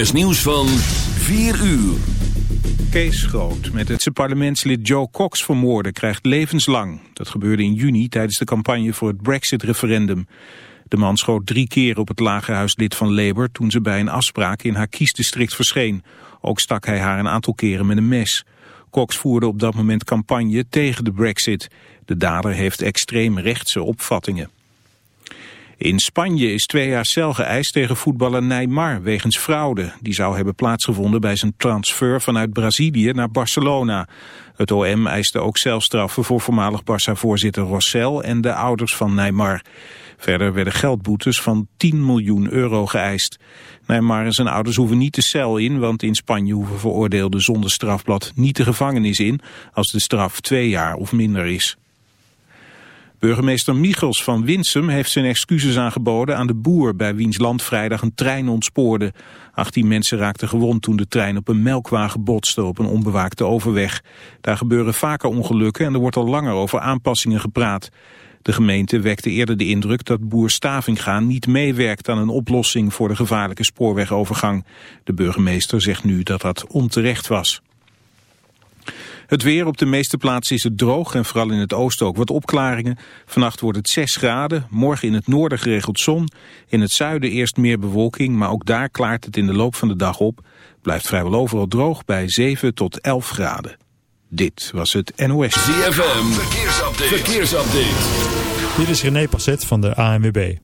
is nieuws van 4 uur. Kees Groot met het parlementslid Joe Cox vermoorden krijgt levenslang. Dat gebeurde in juni tijdens de campagne voor het Brexit-referendum. De man schoot drie keer op het lagerhuislid van Labour toen ze bij een afspraak in haar kiesdistrict verscheen. Ook stak hij haar een aantal keren met een mes. Cox voerde op dat moment campagne tegen de Brexit. De dader heeft extreem rechtse opvattingen. In Spanje is twee jaar cel geëist tegen voetballer Neymar wegens fraude. Die zou hebben plaatsgevonden bij zijn transfer vanuit Brazilië naar Barcelona. Het OM eiste ook celstraffen voor voormalig Barça-voorzitter Rossell en de ouders van Neymar. Verder werden geldboetes van 10 miljoen euro geëist. Neymar en zijn ouders hoeven niet de cel in, want in Spanje hoeven veroordeelden zonder strafblad niet de gevangenis in als de straf twee jaar of minder is. Burgemeester Michels van Winsum heeft zijn excuses aangeboden aan de boer bij wiens land vrijdag een trein ontspoorde. 18 mensen raakten gewond toen de trein op een melkwagen botste op een onbewaakte overweg. Daar gebeuren vaker ongelukken en er wordt al langer over aanpassingen gepraat. De gemeente wekte eerder de indruk dat boer Stavinga niet meewerkt aan een oplossing voor de gevaarlijke spoorwegovergang. De burgemeester zegt nu dat dat onterecht was. Het weer op de meeste plaatsen is het droog en vooral in het oosten ook wat opklaringen. Vannacht wordt het 6 graden, morgen in het noorden geregeld zon. In het zuiden eerst meer bewolking, maar ook daar klaart het in de loop van de dag op. Blijft vrijwel overal droog bij 7 tot 11 graden. Dit was het NOS. ZFM, verkeersupdate. verkeersupdate. Dit is René Passet van de ANWB.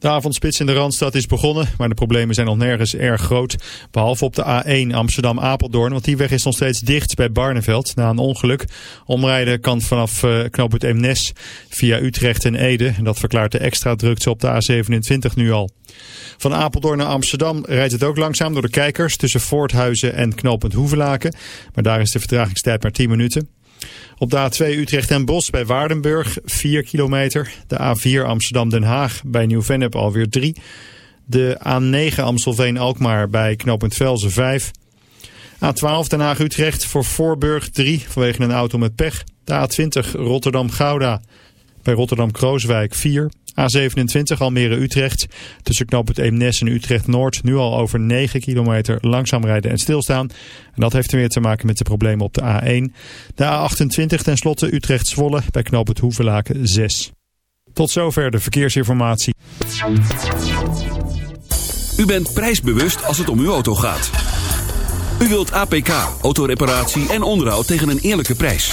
De avondspits in de Randstad is begonnen, maar de problemen zijn nog nergens erg groot. Behalve op de A1 Amsterdam-Apeldoorn, want die weg is nog steeds dicht bij Barneveld na een ongeluk. Omrijden kan vanaf uh, knooppunt Eemnes via Utrecht en Ede. En dat verklaart de extra drukte op de A27 nu al. Van Apeldoorn naar Amsterdam rijdt het ook langzaam door de kijkers tussen Voorthuizen en knooppunt Hoevelaken. Maar daar is de vertragingstijd maar 10 minuten. Op de A2 Utrecht en Bos bij Waardenburg 4 kilometer. De A4 Amsterdam-Den Haag bij Nieuw-Vennep alweer 3. De A9 Amstelveen-Alkmaar bij knooppunt Velzen 5. A12 Den Haag-Utrecht voor Voorburg 3 vanwege een auto met pech. De A20 Rotterdam-Gouda bij Rotterdam-Krooswijk 4. A27 Almere-Utrecht. Tussen knooppunt Eemnes en Utrecht-Noord nu al over 9 kilometer langzaam rijden en stilstaan. En dat heeft er weer te maken met de problemen op de A1. De A28 tenslotte Utrecht-Zwolle bij knooppunt Hoevelaken 6. Tot zover de verkeersinformatie. U bent prijsbewust als het om uw auto gaat. U wilt APK, autoreparatie en onderhoud tegen een eerlijke prijs.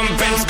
Make the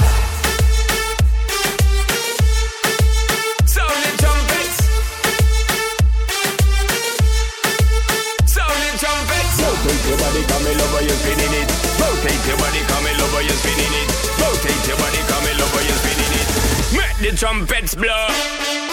Rotate your body, come in over, you're spinning it. Rotate your body, come in over, you're spinning it. Rotate your body, come over, you're spinning it. Make the trumpets blow.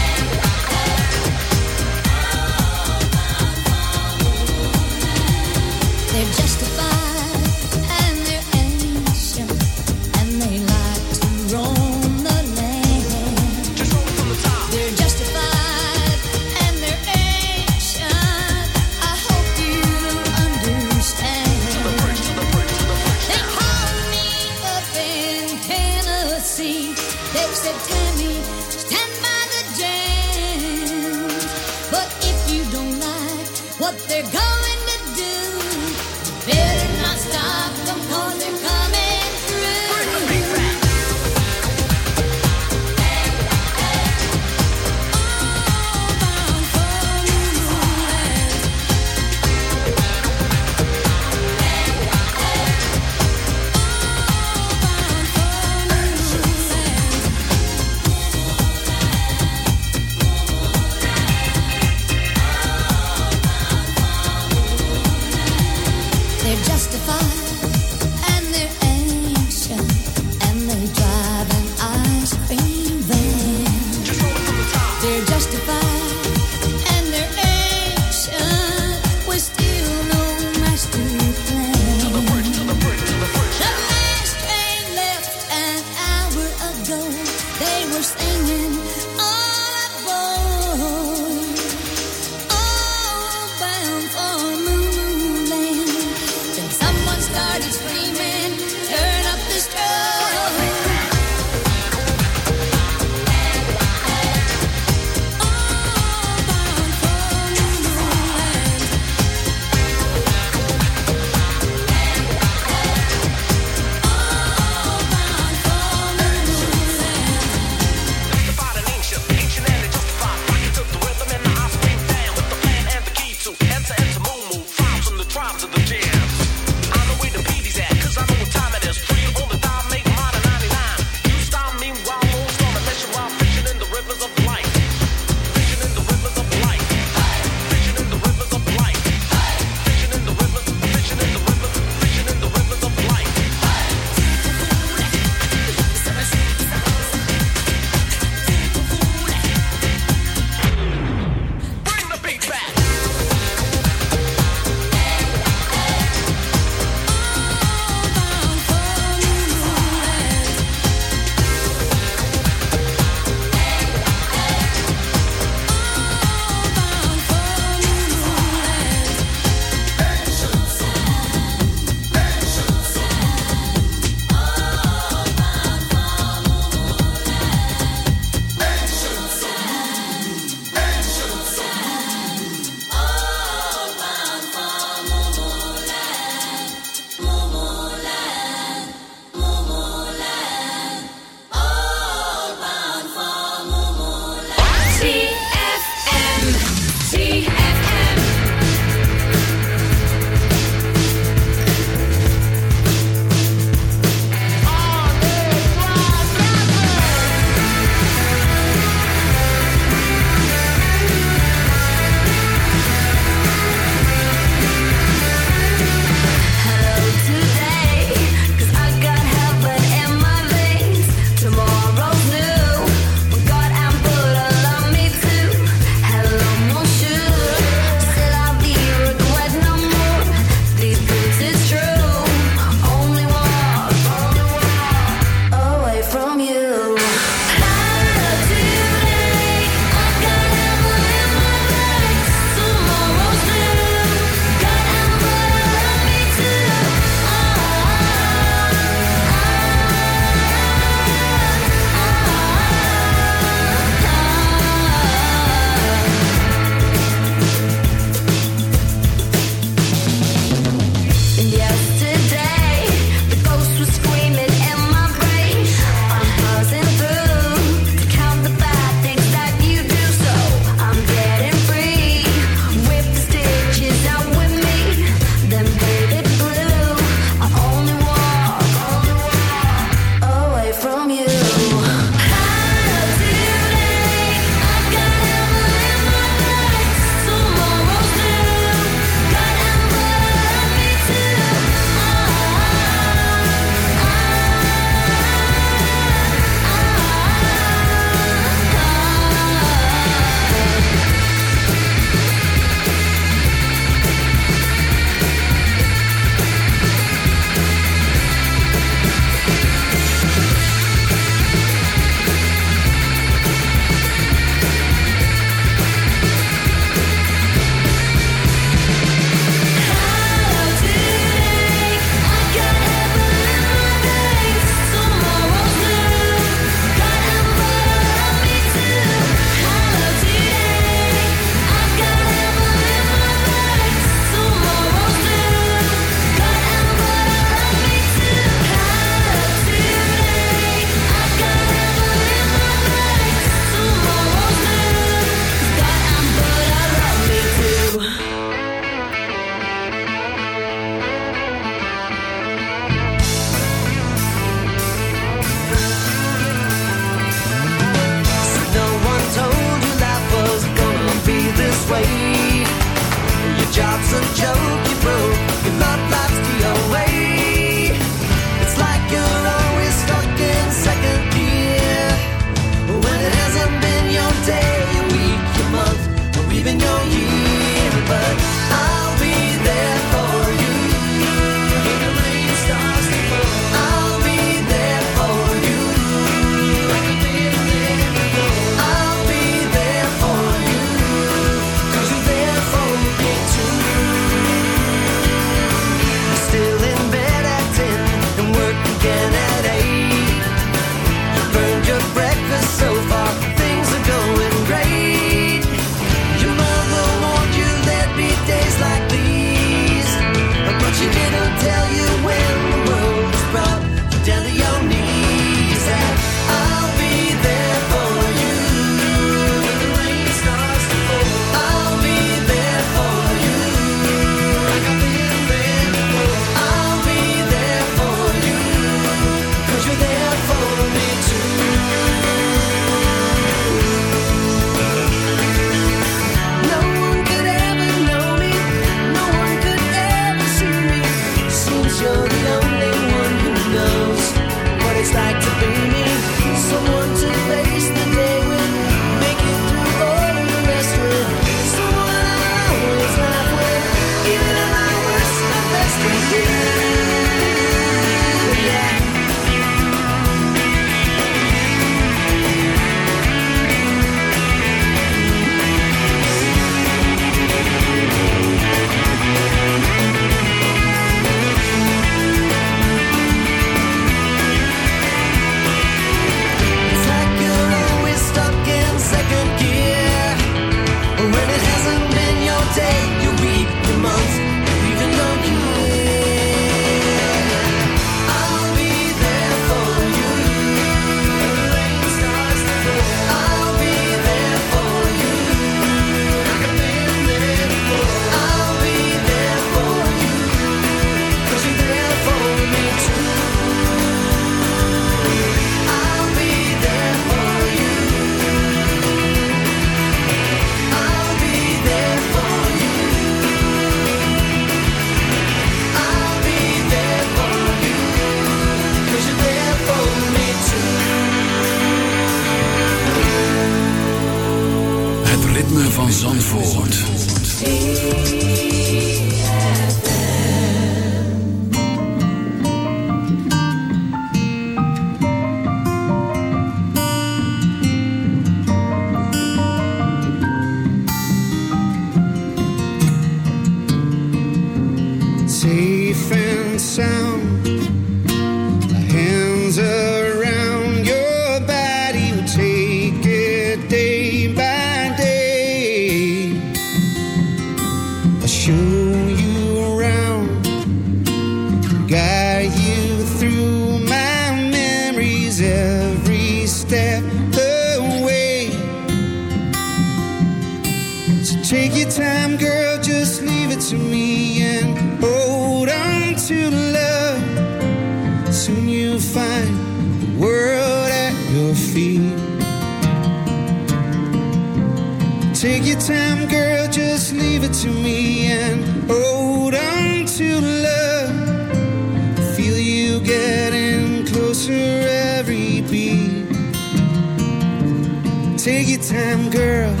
Your time, girl.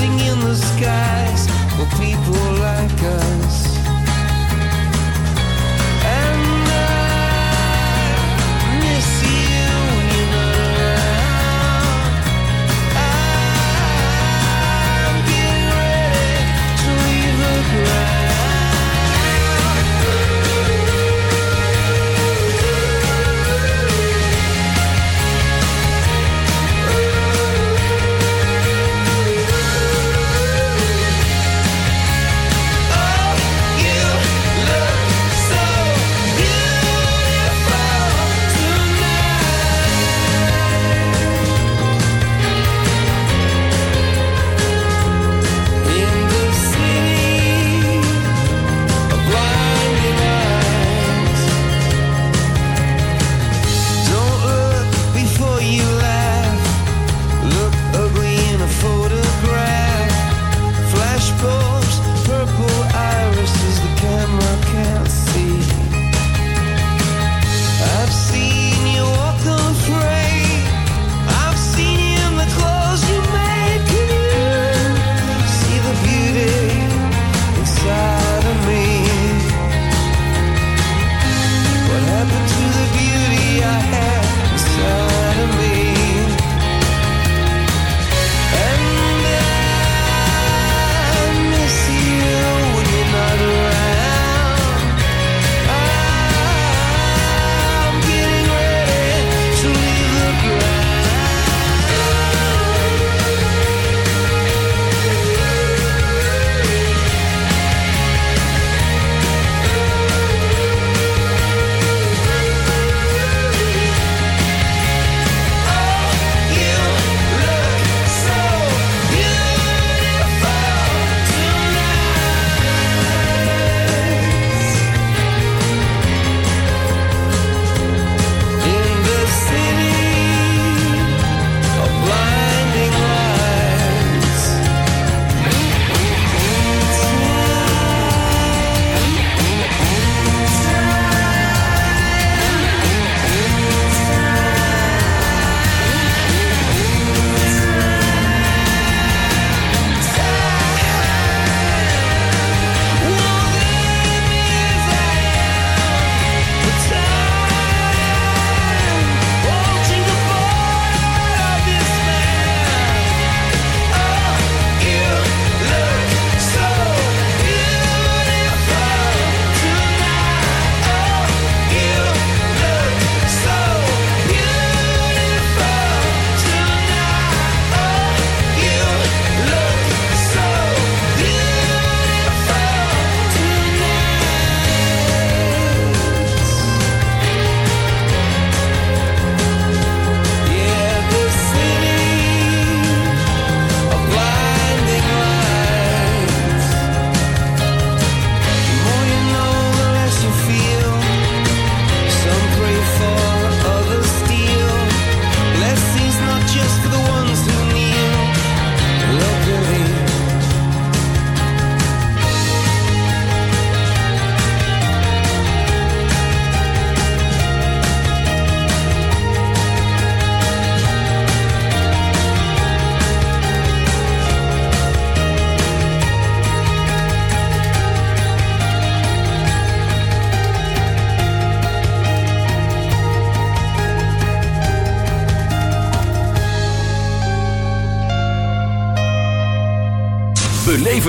dancing in the skies for people like us.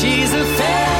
She's a fairy.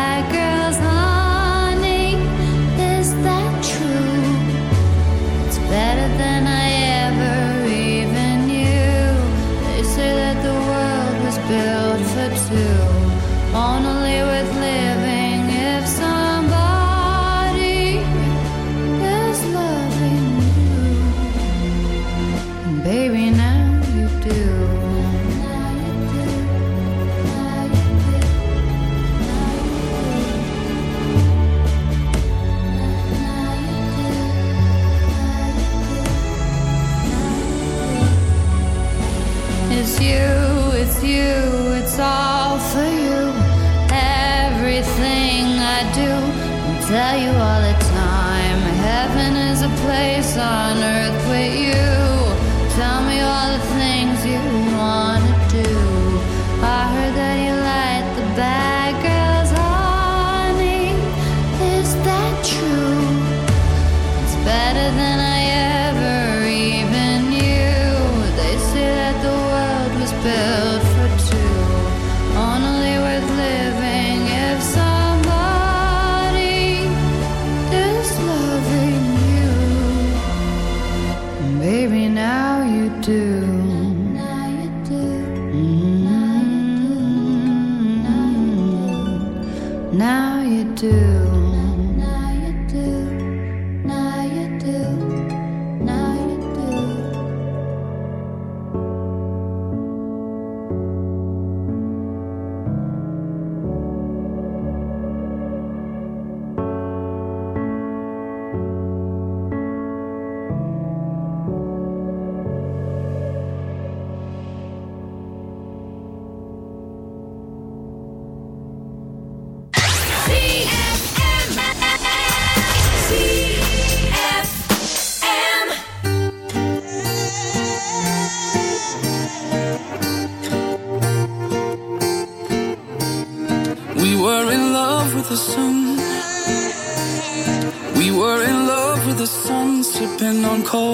I do, and tell you all the time. Heaven is a place on earth with you.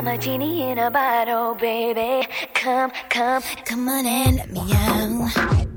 I'm a genie in a bottle, baby. Come, come, come on and let me out.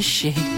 是谁？